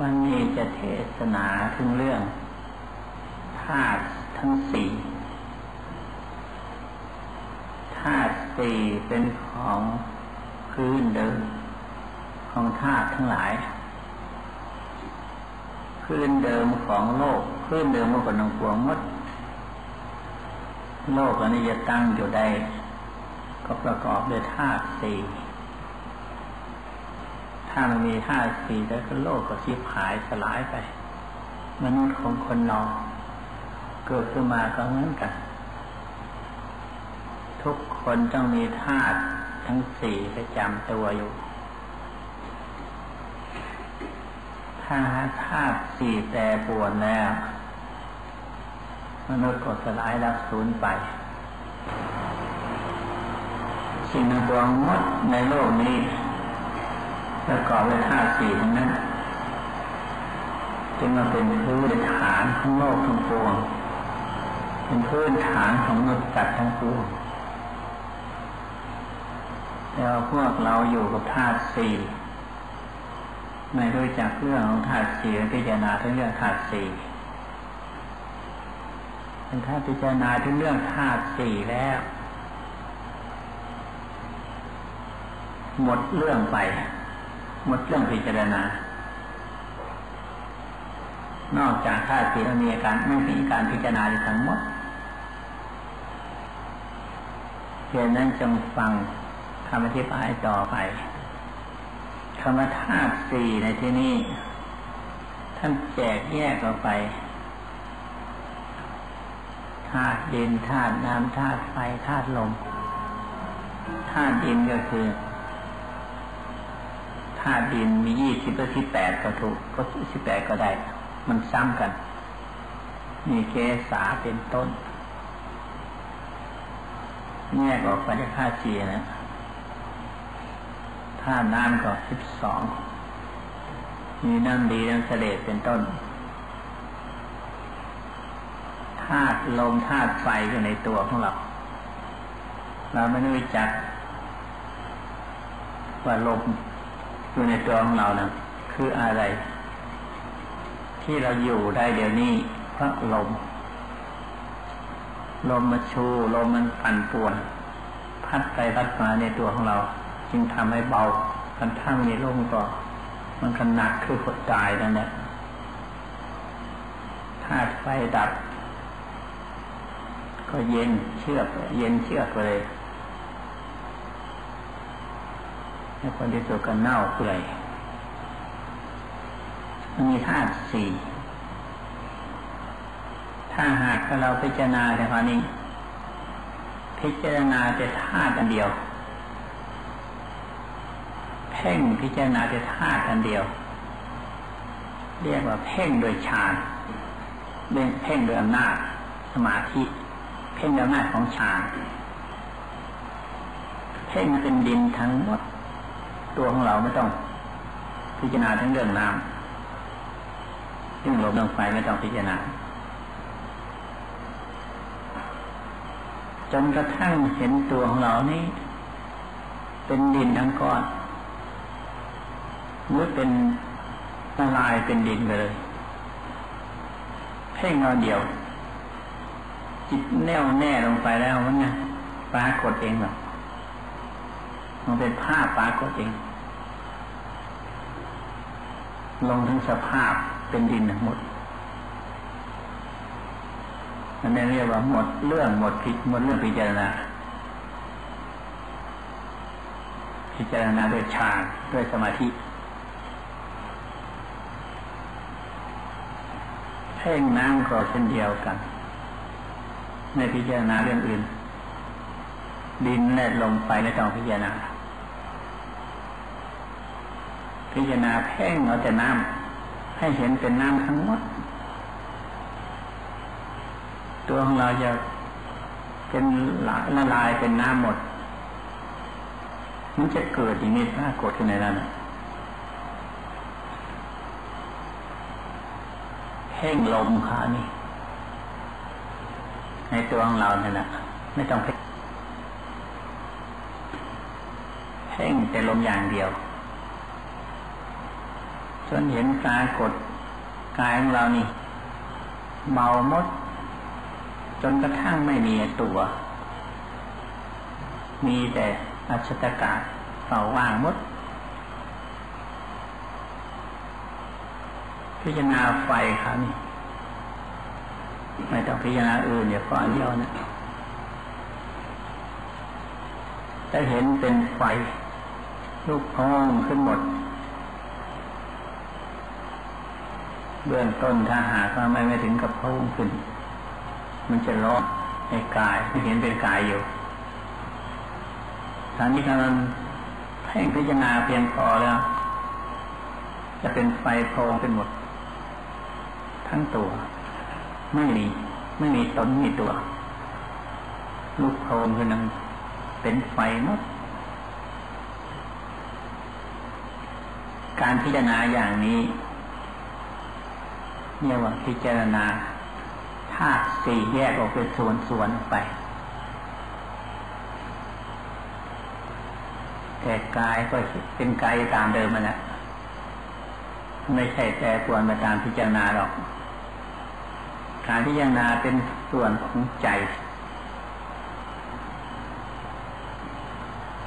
วันนี้จะเทศนาถึงเรื่องธาตุทั้งสี่ธาตุสี่เป็นของพื้นเดิมของธาตุทั้งหลาย พื้นเดิมของโลก พื้นเดิมของคนทั้งปวงมด โลกอันนี้จะตั้งอยู่ได้ก็ประกอบด้วยธาตุสี่ ถ้ามันมีธาตุสี่แล้วก็โลกก็ชิบหายสลายไป มนุษย์ของคนนอเกิดขึ้นมาก็เหมือนกัน ทุกคนต้องมีธาตุทั้งสี่ประจำตัวอยู่ ถ้าธาตุสี่แต่ปวนแล้วมนุษย์ก็สลายรับสูญไป สิ่งดวงมดในโลกนี้ ประกอบด้วยธาตุสี่ทั้งนั้นจึงมาเป็นพื้นฐานของโลกทั้งปวง เป็นพื้นฐานของมนุษย์สัตว์ทั้งปวงแต่ว่าพวกเราอยู่กับธาตุสี่ไม่รู้จักเรื่องของธาตุสี่พิจารณาถึงเรื่องธาตุสี่เป็นถ้าพิจารณาถึงเรื่องธาตุสี่แล้ว หมดเรื่องไป หมดเรื่องพิจารณา นอกจากธาตุสี่แล้วมีการไม่มีการพิจารณาทั้งหมดเพียงนั้นจงฟังคำอธิบายต่อไปคำว่าธาตุสี่ในที่นี้ท่านแจกแยกออกไปธาตุดินธาตุน้ำธาตุไฟธาตุลมธาตุดินก็คือ ธาตุดินมียี่สิบหรือสิบแปดก็ถูกก็สิบแปดก็ได้ มันซ้ำกัน มีเกสาเป็นต้นแยกออกไปได้ธาตุสี่นะธาตุน้ำก็สิบสองมีน้ำดีน้ำเสดเป็นต้นธาตุลมธาตุไฟอยู่ในตัวของเรา เราไม่รู้จักว่าลม อยู่ในตัวของเรานะคืออะไร ที่เราอยู่ได้เดี๋ยวนี้เพราะลม ลมมาชูลมมันปั่นป่วน พัดไปพัดมาในตัวของเรา จึงทำให้เบากันถ้ามีลมก็ มันก็หนักคือหดตายนั่นแหละธาตุไฟดับ ก็เย็นเชือกเย็นเชือกเลย ในคนที่สุดก็เน่าเปื่อยมันมีธาตุสี่ถ้าหากเราพิจารณาแต่คราวนี้ พิจารณาแต่ธาตุอันเดียว เพ่งพิจารณาแต่ธาตุอันเดียว เรียกว่าเพ่งโดยฌานเพ่งโดยอำนาจสมาธิ เพ่งโดยอำนาจของฌานเพ่งเป็นดินทั้งหมด ตัวของเราไม่ต้องพิจารณาทั้งเรื่องน้ำเรื่องลมเรื่องไฟไม่ต้องพิจารณาจนกระทั่งเห็นตัวของเรานี่เป็นดินทั้งก้อนหรือเป็นละลายเป็นดินไปเลยเพ่งเอาเดียว จิตแน่วแน่ลงไปแล้วมันไงปรากฏเองหรอ มันเป็นภาพปรากฏเองลงทั้งสภาพเป็นดินหมดอันนี้เรียกว่าหมดเรื่องหมดพิหมดเรื่องพิจารณา พิจารณาด้วยฌานด้วยสมาธิเพ่งน้ำก็เช่นเดียวกันในพิจารณาเรื่องอื่น ดินและลงไปไม่ต้องพิจารณา พิจารณาเพ่งเอาแต่น้ำให้เห็นเป็นน้ำทั้งหมด ตัวของเราจะเป็นละลายเป็นน้ำหมด มันจะเกิดอย่างนี้ถ้ากดขึ้นในนั้นเพ่งลมขานี่ในตัวของเราเนี่ยนะไม่ต้องเพ่งเพ่งแต่ลมอย่างเดียว นเห็นกายกดกายของเรานี่เบามด จนกระทั่งไม่มีตัว มีแต่อัจตกาเป่าว่างมด พิจารณาไฟครับนี่ไม่ต้องพิจารณาอื่นเดี๋ยวก่อนเดียวนะจะเห็นเป็นไฟลูกพองขึ้นหมด เบื้องต้นถ้าหากว่าไม่ไม่ถึงกับพองขึ้น มันจะร้อนในกายไม่เห็นเป็นกายอยู่ตอนนี้กำลังเพ่งพิจารณาเพียงพอแล้ว จะเป็นไฟโพองเป็นหมด ทั้งตัว ไม่มี ไม่มีตนมีตัว ลูกโพงคือนังเป็นไฟหมดการพิจารณาอย่างนี้ เรียกว่าพิจารณาธาตุสี่แยกออกเป็นส่วนๆไป แต่กายก็เป็นกายตามเดิมมันนะไม่ใช่แต่ควรมาตามพิจารณาหรอก การพิจารณาเป็นส่วนของใจ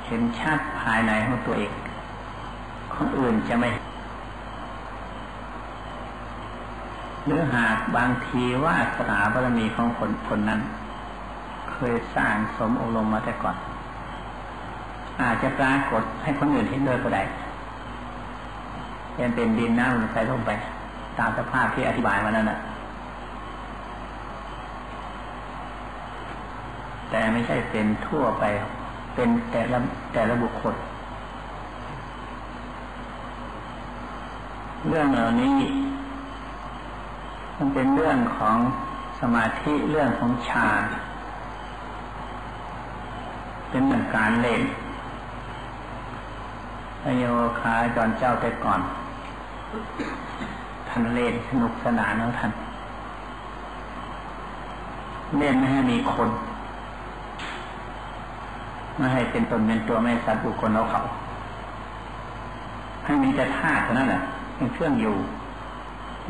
เห็นชัดภายในของตัวเอง คนอื่นจะไม่ หรือหากบางทีว่าสนาบารมีของคนคนนั้น เคยสร้างสมอบรมมาแต่ก่อน อาจจะปรากฏให้คนอื่นเห็นด้วยก็ได้ยังเป็นดินน้ำใส่ลงไป ตามสภาพที่อธิบายมานั่นแหละแต่ไม่ใช่เป็นทั่วไป เป็นแต่ละแต่ละบุคคล เรื่องเหล่านี้ มันเป็นเรื่องของสมาธิเรื่องของฌานเป็นเหมือนการเล่นพโยคาจอนเจ้าแต่ก่อน ท่านเล่นสนุกสนานของท่านเล่นไม่ให้มีคนไม่ให้เป็นตนเป็นตัวไม่สัตว์บุคคลเราเขา ให้มีแต่ธาตุเท่านั้นแหละเป็นเครื่องอยู่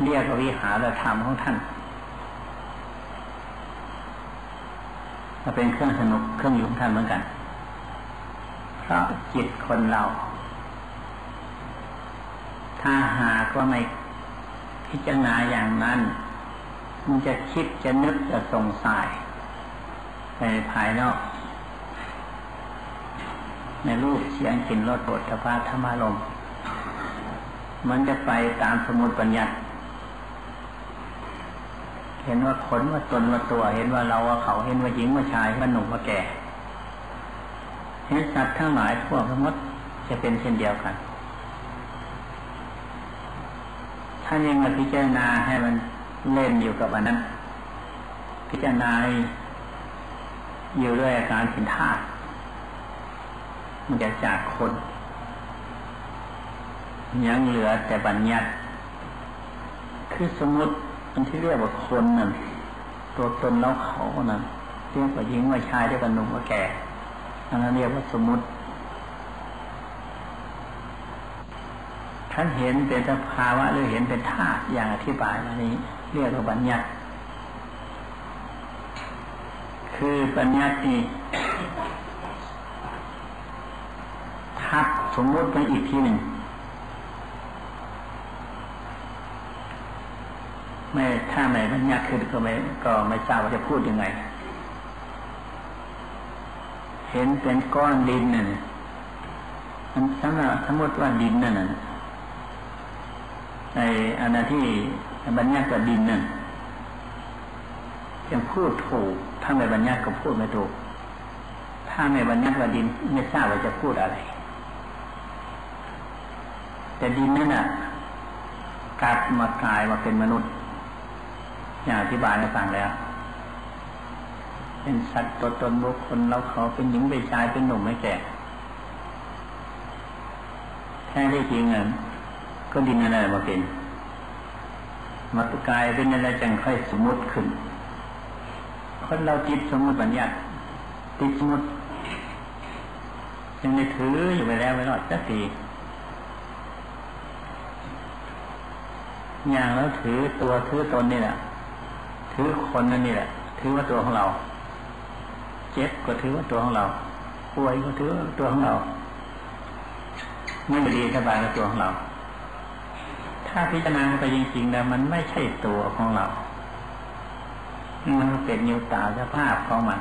เรียกวิหารธรรมของท่านมาเป็นเครื่องสนุกเครื่องอยู่ของท่านเหมือนกันเพราะจิตคนเรา ถ้าหากว่าไม่พิจารณาอย่างนั้น มันจะคิดจะนึกจะสงสัยในภายนอก ในรูปเสียงกลิ่นรสปวดสภาธรรมารมมันจะไปตามสมุดปัญญา เห็นว่าขนว่าตนว่าตัว เห็นว่าเราว่าเขาเห็นว่าหญิงว่าชายว่าหนุ่มว่าแก่เห็นสัตว์ทั้งหลายพวกทั้งหมดจะเป็นเช่นเดียวกันถ้ายังมาพิจารณาให้มันเล่นอยู่กับอันนั้น พิจารณาอยู่ด้วยอาการสินธาตุมันจะจากคน ยังเหลือแต่บัญญัติ คือสมมติันที่เรียกว่าคนนั่นตัวตนแล้วเขานั่นเรียกว่าหญิงว่าชายเรียกว่าหนุ่มว่าแก่อันนั้นเรียกว่าสมมติท่านเห็นเป็นสภาวะหรือเห็นเป็นธาตุอย่างอธิบายมานี้ เรียกว่าบัญญัติ คือบัญญัตินี่ทับสมมติไปอีกทีหนึ่ง ไม่ถ้าไม่มันยากขึ้นก็ไม่ก็ไม่ทราบว่าจะพูดยังไง เห็นเป็นก้อนดินนั่นมันสำหรับสมมติว่าดินนั่นในอันนั้นที่บัญญัติกับดินนั่นยังพูดถูกถ้าไม่บัญญัติก็พูดไม่ถูก ถ้าไม่บัญญัติว่าดินไม่ทราบว่าจะพูดอะไร แต่ดินนั่นน่ะกัดมากลายมาเป็นมนุษย์ อย่างอธิบายให้ฟังแล้ว เป็นสัตว์ตัวตนบุคคลเราเขาเป็นหญิงเป็นชายเป็นหนุ่มไม่แก่แท้ที่จริงอะก็ดินอะไรมาเป็นมาตุกายเป็นอะไรจังค่อยสมมติขึ้น คนเราติดสมมติบัญญัติติดสมมติยังได้ถืออยู่ไปแล้วไม่รอดสักทีอย่างแล้วถือตัวถือตนนี่แหละ ถือคนนั่นนี่แหละ ถือว่าตัวของเรา เจ็บก็ถือว่าตัวของเราป่วยก็ถือว่าตัวของเราไม่ดีสบายกับตัวของเรา ถ้าพิจารณาไปจริงๆแล้วมันไม่ใช่ตัวของเรา มันเป็นนิวตาสภาพของมัน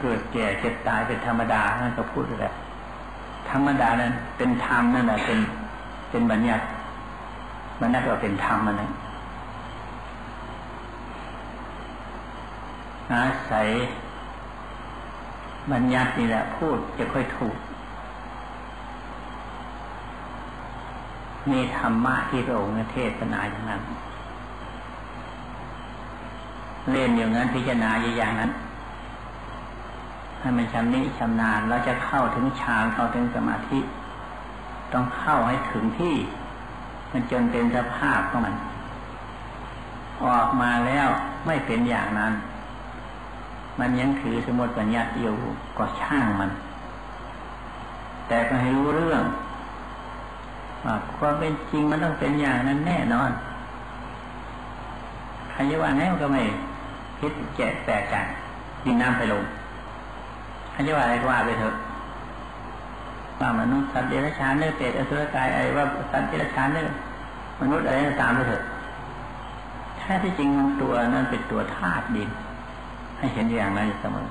เกิดแก่เจ็บตายเป็นธรรมดานั่นก็พูดแล้วธรรมดานั้นเป็นธรรมนั่นแหละเป็นเป็นบัญญัติ บัญญัติว่าเป็นธรรมมันนะอาศัยบัญญัตินี่แหละพูดจะค่อยถูก มีธรรมะที่พระองค์เทศนาอย่างนั้น เล่นอย่างนั้นพิจารณาอย่างนั้นให้มันชำนิชำนาญเราจะเข้าถึงฌานเข้าถึงสมาธิ ต้องเข้าให้ถึงที่ มันจนเป็นสภาพของมัน ออกมาแล้วไม่เป็นอย่างนั้น มันยังถือสมุดปัญญาอยู่ก็ช่างมัน แต่ก็ให้รู้เรื่องว่าความเป็นจริงมันต้องเป็นอย่างนั้นแน่นอนใครจะว่าไงมันก็ไม่คิดแจกแตกกันดินน้ำไปลงอันนี้ว่าอะไรว่าไปเถอะ ว่ามนุษย์สัตว์เดรัจฉานเนื้อเปรตอสุรกายอะไรว่าสัตว์เดรัจฉานเนื้อมนุษย์อะไรตามไปเถอะแท้ที่จริงตัวนั้นเป็นตัวธาตุดิน ให้เห็นอย่างนั้นเสมอ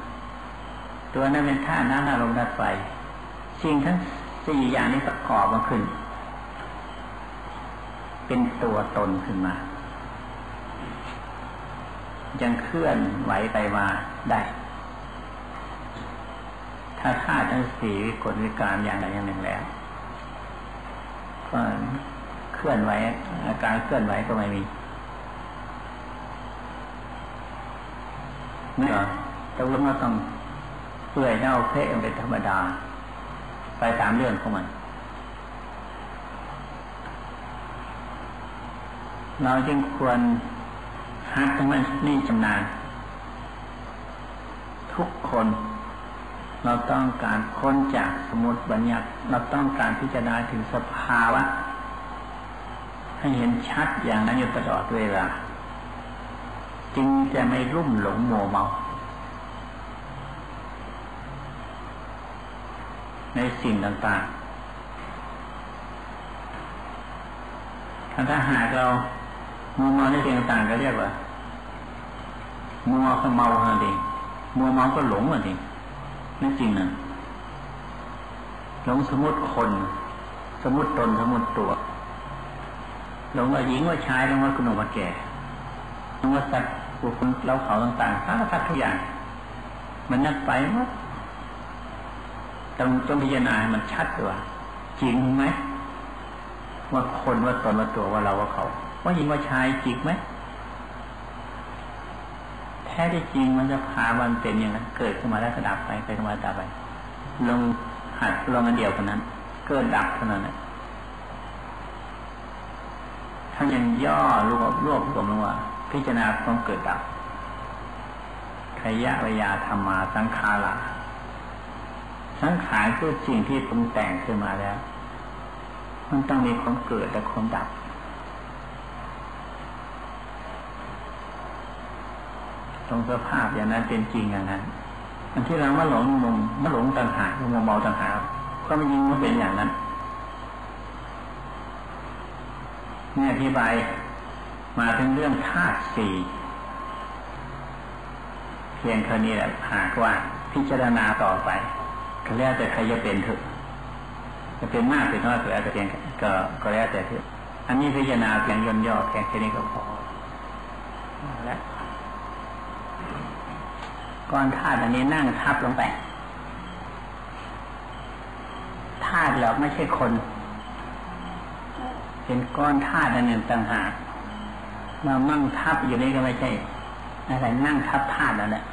ตัวนั้นเป็นธาตุน้ำน้ำลมธาตุไฟสิ่งทั้งสี่อย่างนี้ประกอบมาขึ้น เป็นตัวตนขึ้นมา ยังเคลื่อนไหวไปมาได้ ถ้าธาตุทั้งสี่วิกลวิการอย่างใดอย่างหนึ่งแล้วก็เคลื่อนไหวอาการเคลื่อนไหวก็ไม่มีไม่หรอแต่ว่าเราต้องเปื่อยเน่าเพะเป็นธรรมดา ไปตามเรื่องของมัน เราจึงควรหัดทั้งมันนี่ชำนาญทุกคน เราต้องการพ้นจากสมุติบัญญัติ เราต้องการพิจารณาถึงสภาวะ ให้เห็นชัดอย่างนั้นอยู่ตลอดเวลา จึงจะไม่รุ่มหลงโมเมา ในสิ่งต่างๆ ถ้าหากเรามัวเมาในสิ่งต่างๆก็เรียกว่ามัวก็เมาเองมัวเมาก็หลงเอง นั่นจริงนะหลงสมมติคน สมมติตนสมมติตัวหลงว่าหญิงว่าชายหลงว่าคุณหนุ่มว่าแก่หลงว่าสัตว์บุคคลเราเขาต่างๆสารพัดทุกอย่าง มันนักไปหมดต้องต้องพิจารณามันชัดว่าจริงไหมว่าคนว่าตนว่าตัวว่าเราว่าเขา ว่าหญิงว่าชายจริงไหม ท้ที่จริงมันจะพามันเป็นอย่างนั้นเกิดขึ้นมาแล้วก็ดับไปไปขึ้นมาดับไป ลงหัดลงอันเดียวคนนั้น เกิดดับเท่านั้นถ้ายังย่อรวบรวบรวมลงว่า พิจารณาความเกิดดับขยะวิยาธรรมาสังขาราสังขารคือสิ่งที่ปรุงแต่งขึ้นมาแล้ว มันต้องมีความเกิดและความดับ ตรงสภาพอย่างนั้นเป็นจริงอย่างนั้นอันที่เรามาหลงมุมมาหลงต่างหากมาเมาต่างหากก็ไม่ยิงมันเป็นอย่างนั้นนี่อธิบายมาถึงเรื่องธาตุสี่เพียงเท่านี้แหละหากว่าพิจารณาต่อไปก็แล้วแต่ใครจะเป็นเถอะจะเป็นมากเป็นน้อยก็แล้วแต่เพียงก็ก็แล้วแต่เถอะอันนี้พิจารณาเพียงย่นย่อแค่แค่นี้ก็พอแล้ว ก้อนธาตุอันนี้นั่งทับลงไปธาตุหรอกไม่ใช่คน เป็นก้อนธาตุอันหนึ่งต่างหากมามั่งทับอยู่นี่ก็ไม่ใช่อะไรนั่งทับธาตุแล้วแหละ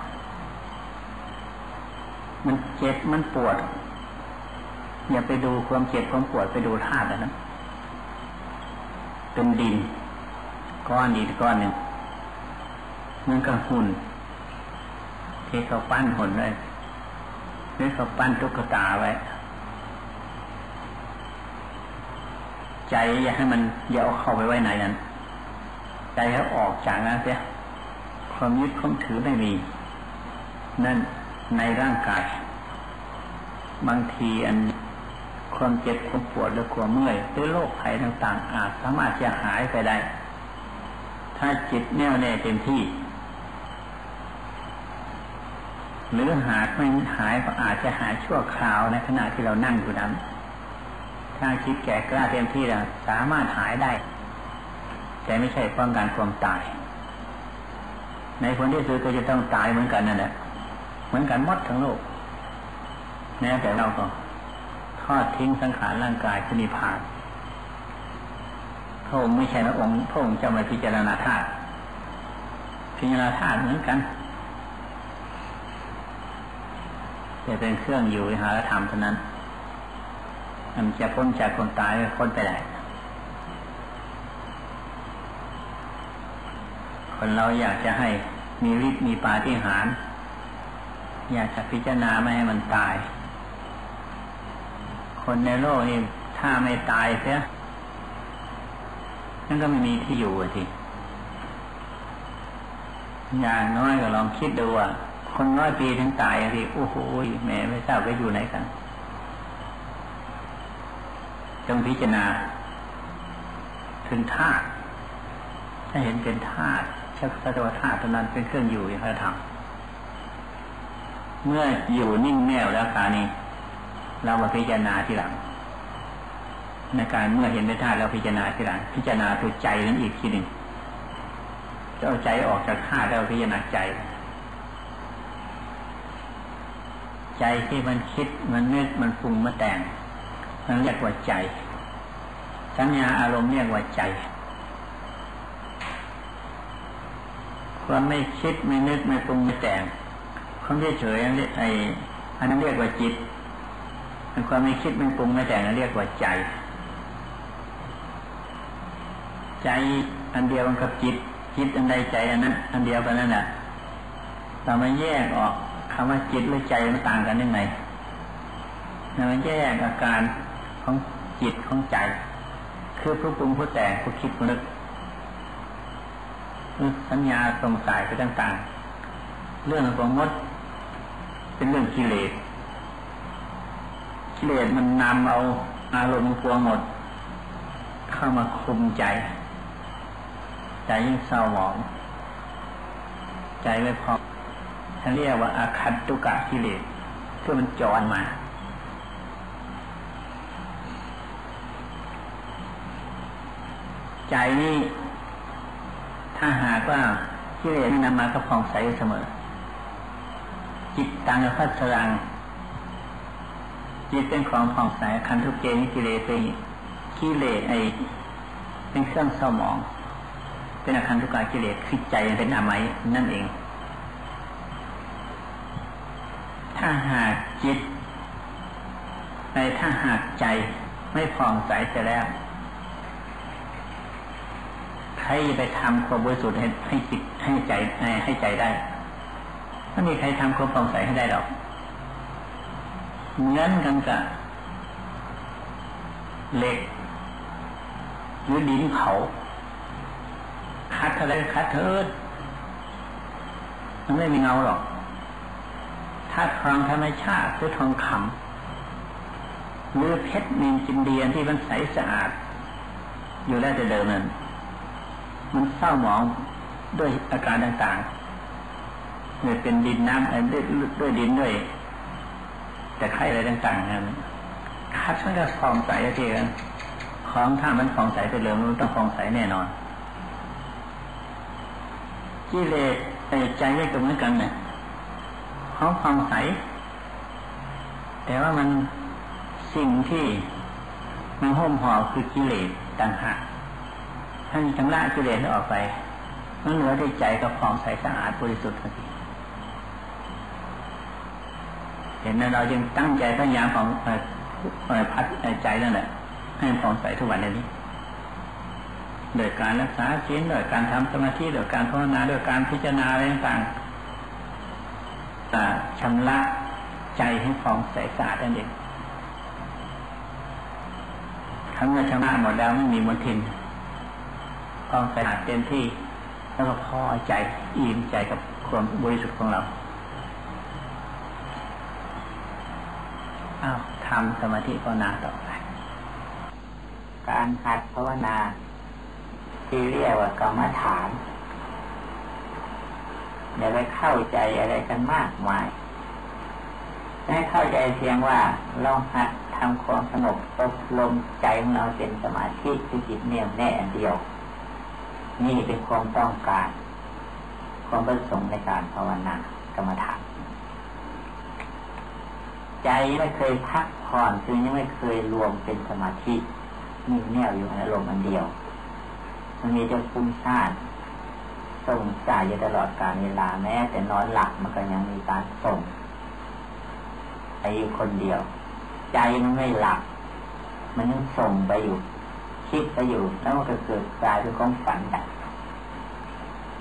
มันเจ็บมันปวด อย่าไปดูความเจ็บความปวดไปดูธาตุนะเป็นดิน ก้อนอีกก้อนหนึ่งมันก็หุ่น ที่เขาปั้นหุ่นเลยหรือเขาปั้นตุ๊กตาไว้ ใจอย่าให้มันอย่าเอาเข้าไปไว้ไหนนั้น ใจให้ออกจากนั้นเสียความยึดความถือไม่มี นั่นในร่างกาย บางทีอันความเจ็บความปวดหรือความเมื่อยหรือโรคภัยต่าง ๆ อาจสามารถจะหายไปได้ ถ้าจิตแน่วแน่เต็มที่ หรือหากไม่หายก็อาจจะหายชั่วคราวในขณะที่เรานั่งอยู่นั้น ถ้าคิดแก่กล้าเต็มที่แล้วสามารถหายได้ แต่ไม่ใช่ป้องกันความตาย ในผลที่สุดก็จะต้องตายเหมือนกันนั่นแหละเหมือนกันมดทั้งโลกแม้แต่เราก็ทอดทิ้งสังขารร่างกายคือนิพพานพระองค์ไม่ใช่พระองค์พระองค์จะมาพิจารณาธาตุพิจารณาธาตุเหมือนกัน จะเป็นเครื่องอยู่วิหารธรรมเท่านั้นมันจะพ้นจากคนตายก็พ้นไปได้คนเราอยากจะให้มีฤทธิ์มีปาฏิหาริย์อยากจะพิจารณาไม่ให้มันตาย คนในโลกนี่ถ้าไม่ตายเสียนั่นก็ไม่มีที่อยู่ทีอย่างน้อยก็ลองคิดดูว่า คนน้อยปีถึงตายทีโอ้โหแม่ไม่ทราบไปอยู่ไหนกันจงพิจารณา ถึงธาตุถ้าเห็นเป็นธาตุชักสะดวธาตุนั้นเป็นเครื่องอยู่อย่างพระธรรมเมื่ออยู่นิ่งแน่วแล้วการนี้เรามาพิจารณาทีหลังในการเมื่อเห็นในธาตุเราพิจารณาทีหลัง พิจารณาตัวใจนั้นอีกทีหนึ่งจะเอาใจออกจากธาตุแล้วพิจารณาใจ ใจที่มันคิดมันนึกมันปรุงมาแต่งมันเรียกว่าใจ สัญญาอารมณ์เรียกว่าใจความไม่คิดไม่นึกไม่ปรุงไม่แต่งความเฉยๆไอ้อันนั้นเรียกว่าจิตความไม่คิดไม่ปรุงไม่แต่งอันเรียกว่าใจ ใจอันเดียวกันกับจิตจิตอันใดใจอันนั้น อันเดียวกันนั่นแหละเรามาแยกออก คำว่าจิตหรือใจมันต่างกันยังไงเรามาแยกอาการของจิตของใจ คือผู้ปรุงผู้แต่งผู้คิดผู้นึกสัญญาสงสัยไปต่างๆ เรื่องของมด เป็นเรื่องกิเลสกิเลสมันนำเอาอารมณ์พวงหมด เข้ามาคุมใจ ใจยิ่งเศร้าหมอง ใจไม่พอ ท่านเรียกว่าอาคัตตุกะกิเลสเพื่อมันจรมา ใจนี่ถ้าหากว่ากิเลสนำมาก็ผ่องใสเสมอ จิตตังพัสรัง จิตเป็นของผ่องใสคันทุกเกนิกิเลสกิเลสไอเป็นเครื่องเศร้าหมอง เป็นอาการทุกกากิเลสคือใจเป็นอาไมนั่นเอง ถ้าหากจิต ในถ้าหากใจไม่ผ่องใสจะแล้วใครไปทำความบริสุทธิ์ให้ให้จิตให้ใจให้ใจได้ไม่มีใครทำความผ่องใสให้ได้หรอกเหมือนกันกับเหล็ก หรือดินเผาคัดอะไรคัดเถิดมันไม่มีเงาหรอก ถ้าทองธรรมชาติหรือทองคำหรือเพชรนินจินเดียนที่มันใสสะอาด อยู่แล้วแต่เดิมนั้นมันเศร้าหมองด้วยอาการต่างๆเนี่ยเป็นดินน้ำด้วยด้วยดินด้วย แต่ไข่อะไรต่างๆนั้นคัดมันก็ฟองใสเทีกันของถ้ามันฟองใสไปเลยมันต้องฟองใสแน่นอนกิเลสใจไม่ก็เหมือนกันเนี่ย ของฟองใส แต่ว่ามันสิ่งที่มันห้มห่อคือกิเลสต่างหากท่านชำระกิเลสออกไปมันเหลือได้ใจก็ฟองใสสะอาดบริสุทธิ์พอดีเห็นนั้นเราจึงตั้งใจพยายามของพัดใจนั่นแหละให้ผ่องใสทุกวันนี้โดยการรักษาศีลโดยการทำสมาธิโดยการภาวนาโดยการพิจารณาอะไรต่าง ชำระใจให้ผ่องใสสะอาดนั่นเองทั้งเงินชำระหมดแล้วไม่มีมลทินต้องสะอาดเต็มที่ แล้วก็พอใจอิ่มใจกับความบริสุทธิ์ของเราอ้าวทำสมาธิภาวนาต่อไป การหัดภาวนา ที่เรียกว่ากรรมฐาน อย่าไปเข้าใจอะไรกันมากมายให้เข้าใจเพียงว่าเราหัดทำความสงบอบรมใจของเราเป็นสมาธิคือจิตเนียแน่เดียว นี่เป็นความต้องการ ความประสงค์ในการภาวนากรรมฐานใจไม่เคยพักผ่อนคือยังไม่เคยรวมเป็นสมาธินิ่งแน่วอยู่ในอารมณ์อันเดียว มันมีจะฟุ้งซ่าน ส่งใจอยู่ตลอดการเวลาแม้ แต่นอนหลับมันก็ยังมีการส่งไปอยู่คนเดียว ใจมันไม่หลับมันยังส่งไปอยู่ คิดไปอยู่แล้วมันก็เกิดกลายเป็นความฝันไป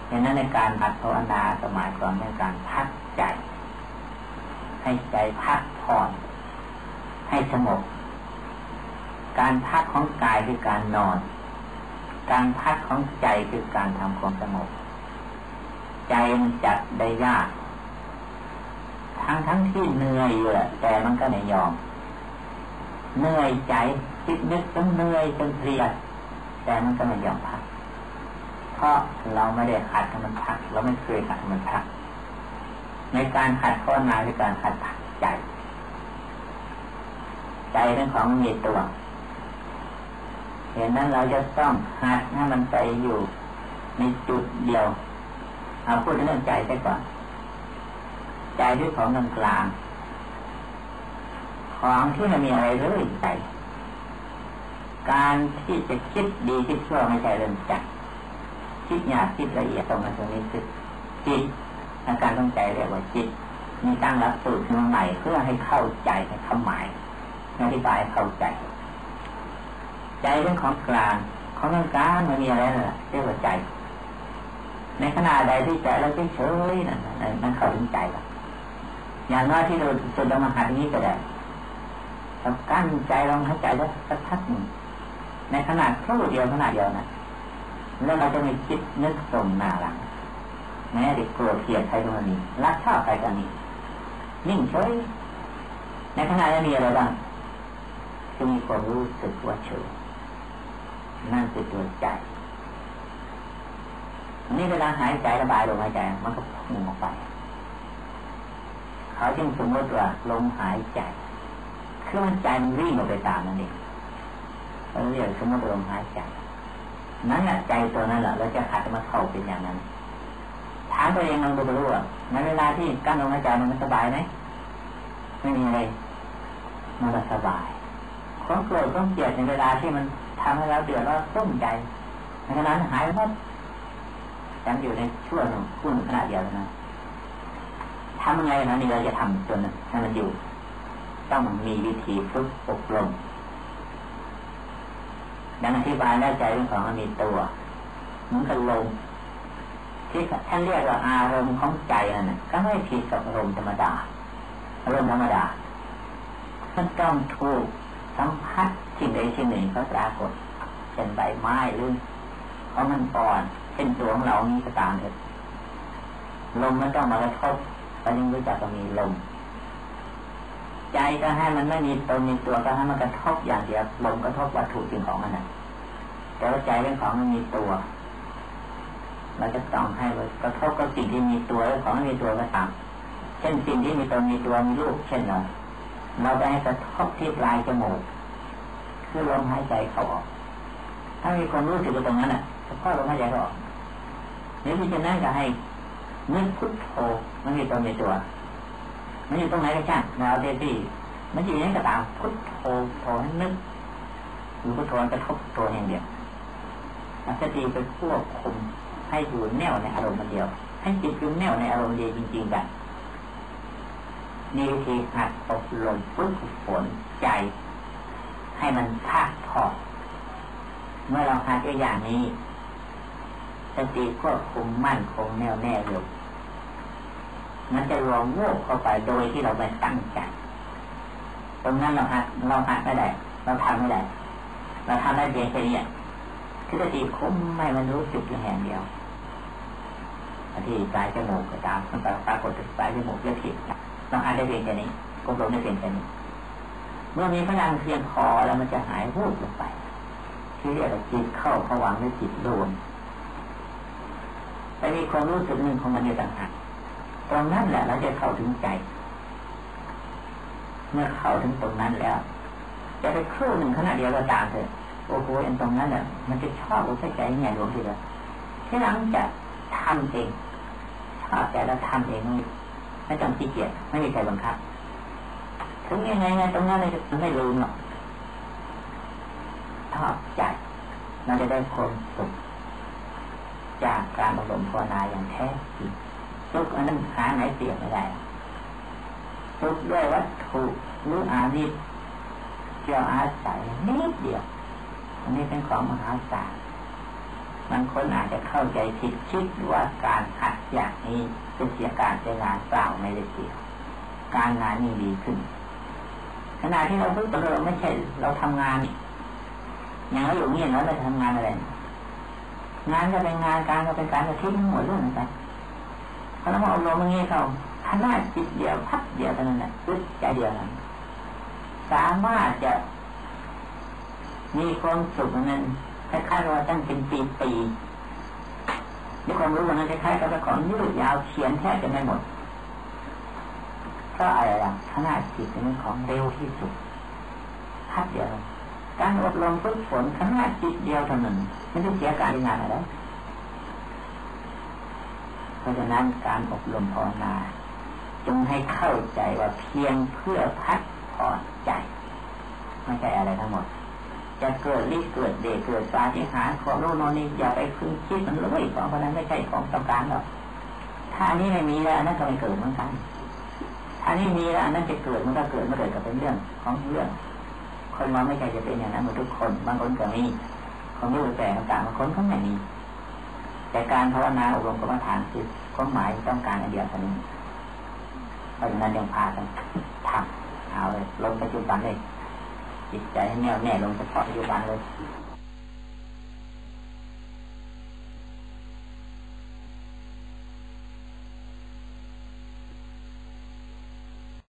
ดังนั้นในการพัฒภาวนาสมัยก่อนในการพักใจ ให้ใจพักผ่อนให้สงบการพักของกายคือการนอน การพักของใจคือการทำความสงบ ใจมันจัดได้ยาก ทั้งทั้งที่เหนื่อยอยู่แต่มันก็ไม่ยอม เหนื่อยใจคิดนึกจนเหนื่อยจนเพลียแต่มันก็ไม่ยอมพัก เพราะเราไม่ได้ขัดให้มันพัก เราไม่เคยขัดให้มันพัก ในการขัดข้อนาคือการขัดพักใจ ใจเป็นของมีตัว เห็นนั้นเราจะต้องหัดให้มันไปอยู่ในจุดเดียว เอาพูดเรื่องใจไปก่อน ใจด้วยของกลางกลางของที่มันมีอะไรเลยใจ การที่จะคิดดีคิดชั่วไม่ใช่เรื่องใจคิดหยาบคิดละเอียดตรงนั้นตรงนี้คือจิตอาการต้องใจเรียกว่าจิต มีตั้งรับสูตรขึ้นมาใหม่เพื่อให้เข้าใจให้คำหมายอธิบายเข้าใจ ใจเป็นของกลางของกลางกลางมันมีอะไรล่ะเรียกว่าใจ ในขณะใดที่ใจเราเฉยๆนั่นนั่นเขาถึงใจแล้วอย่างน้อยที่เราจะต้องมาหัดนี้ก็ได้เรากั้นใจลองหายใจแล้วสักพักหนึ่งในขนาดแค่เดียวขนาดเดียวนะแล้วเราจะไม่คิดนึกส่งหน้าหลังแม้เด็กกลัวเกลียดใครคนนี้รักชอบใครคนนี้นิ่งเฉยในขณะนั้มีอะไรบ้างจะมีความรู้สึกว่าเฉยนั่นคือตัวใจ นี่เวลาหายใจระบายลมหายใจ มันก็พุ่งออกไป เขาจึงสมมติว่าลมหายใจ คือมันใจมันวิ่งออกไปตามนั่นเองเราเรียกสมมติลมหายใจ นั่นแหละใจตัวนั้นแหละเราจะขัดมาเข้าเป็นอย่างนั้น ถามตัวเองลองดูไปรู้ว่าในเวลาที่กั้นลมหายใจมันสบายไหมไม่มีอะไรมันสบายความโกรธความเกลียดในเวลาที่มันทำให้เราเดือดร้อนต้มใจในขณะนั้นหายไปหมด จำอยู่ในช่วงพุ่นขนาดเดียวนะทำยังไงนะนี่เราจะทำจนให้มันอยู่ ต้องมีวิธีฝึกอบรมดังอธิบายแล้วใจเรื่องของมันมีตัวเหมันก็ลงที่ท่านเรียกว่าอารมณ์ของใจนั่นก็ไม่ผิดกับอารมณ์ธรรมดาอารมณ์ธรรมดามันต้องถูกสัมผัสสิ่งใดสิ่งหนึ่งเขาปรากฏเช่นใบไม้หรือเพราะมันอ่อน เป็นตัวของเรานี้ก็ตามเถอะลมมันต้องมากระทบเรายังรู้จักว่ามีลม ใจก็ให้มันไม่มีตนมีตัวก็ให้มันกระทบอย่างเดียวลมกระทบวัตถุสิ่งของมันนะแต่ว่าใจเรื่องของมันมีตัวเราจะต้องให้กระทบกับสิ่งที่มีตัวแล้วของไม่มีตัวก็ตามเช่นสิ่งที่มีตนมีตัวมีรูปเช่นเราเราไปให้กระทบที่ปลายจมูกคือลมหายใจเข้าออก ถ้ามีความรู้สึกตรงนั้นอะเฉพาะลมหายใจเข้าออก หรือที่จะนั่งก็ให้นึกพุทโธมันมีตัวในตัวมันอยู่ตรงไหนก็ช่างเราเดตี้มันอยู่ยังก็ตามพุทโธโธให้นึกหรือพุทโธกระทบตัวเองเดียวสติไปควบคุมให้อยู่แน่วในอารมณ์เดียว ให้จิตอยู่แน่วในอารมณ์เดียวจริงๆกันนี่วิธีหัดอบรมฝึกฝนใจ ให้มันพักผ่อนเมื่อเราหัดอย่างนี้ สติควบคุมมั่นคงแน่วแน่อยู่มันจะรวมโวกเข้าไปโดยที่เราไม่ตั้งใจตรงนั้นเราหัดเราหัดไม่ได้ เราทำไม่ได้ เราทำได้เพียงแค่นี้คือสติคุ้มไม่มันรู้จุดอยู่แห่งเดียวที่ปลายจมูกก็ตามมันปรากฏปลายจมูกเลือกผิดต้องอ่านได้เพียงแค่นี้กลมลงได้เพียงแค่นี้ เมื่อมีพลังเพียงพอแล้วมันจะหายวูบลงไปที่เรียกว่าจิตเข้าผวังหรือจิตรวม แต่มีความรู้สึกหนึ่งของมันอยู่ต่างหากตรงนั้นแหละเราจะเข้าถึงใจ เมื่อเข้าถึงตรงนั้นแล้วจะไปครู่หนึ่งขณะเดียวก็ตามเถอะโอ้โหอันตรงนั้นแหละมันจะชอบรู้ใจเนี่ยหลวงพี่เลยที่หลังจะทำเองชอบใจแล้วทำเองไม่ต้องขี้เกียจไม่มีใครบังคับถึงยังไงไงตรงนั้นเลยไม่ลืมหรอกชอบใจเราจะได้ความสุข จากการอบรมภาวนาอย่างแท้จริงสุขอันนั้นหาไหนเปรียบไม่ได้สุขด้วยวัตถุหรืออานิสเกี่ยวอาศัยนิดเดียว อันนี้เป็นของมหาศาลบางคนอาจจะเข้าใจผิดคิดว่าการหัดอย่างนี้เป็นเสียการใช้งานเปล่าไม่ได้เกี่ยการงานนี่ดีขึ้น ขณะที่เราพึ่งตัวเราไม่ใช่เราทำงานอย่างเราอยู่นี่เราไม่ทำงานอะไร งานก็เป็นงานการก็เป็นการกระทิ้งหมดเรื่องไปพอเราเอาลมอย่างนี้เขาขนาดจิตเดียวพักเดียวเท่านั้นแหละพึ่ใจเดียวนั้นสามารถจะ มีความสุขนั้นคล้ายๆว่าตั้งเป็นปีปีด้วยความรู้นั้นคล้ายๆกับของยืดยาวเขียนแทบจะไม่หมดก็อะไรล่ะขนาดจิตเป็นของเร็วที่สุดพัดเดียว การอบรมฝึกฝนขนาดจิตเดียวเท่านั้นไม่ต้เสียการงานอะไรเพราะฉะนั้นการอบรมภาวนาจงให้เข้าใจว่าเพียงเพื่อพักผ่อนใจ ไม่ใช่อะไรทั้งหมด จะเกิดริเกิดเดชเกิดสาธิหาของโลกนนี้อย่าไปคืนคิดมันเลยของพนั้นไม่ใช่ของต้องการหรอกถ้าอันนี้ไม่มีแล้วนั่นก็ไม่เกิดเหมือนกันอันนี้มีแล้วอันนั้นจะเกิดมันก็เกิดมันเกิดก็เป็นเรื่องของเรื่อง คนเราไม่ใช่จะเป็นอย่างนั้นหมดทุกคน บางคนก็มีของรู้แต่ต่างบางคนก็ไม่มี แต่การภาวนาอบรมกรรมฐานคือความหมายต้องการอันเดียวกันนี้เพราะฉะนั้นยังพากันทำเอาเลยลงปัจจุบันเลยจิตใจให้แน่วแน่ลงเฉพาะปัจจุบันเลย